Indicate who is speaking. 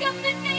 Speaker 1: Wake up and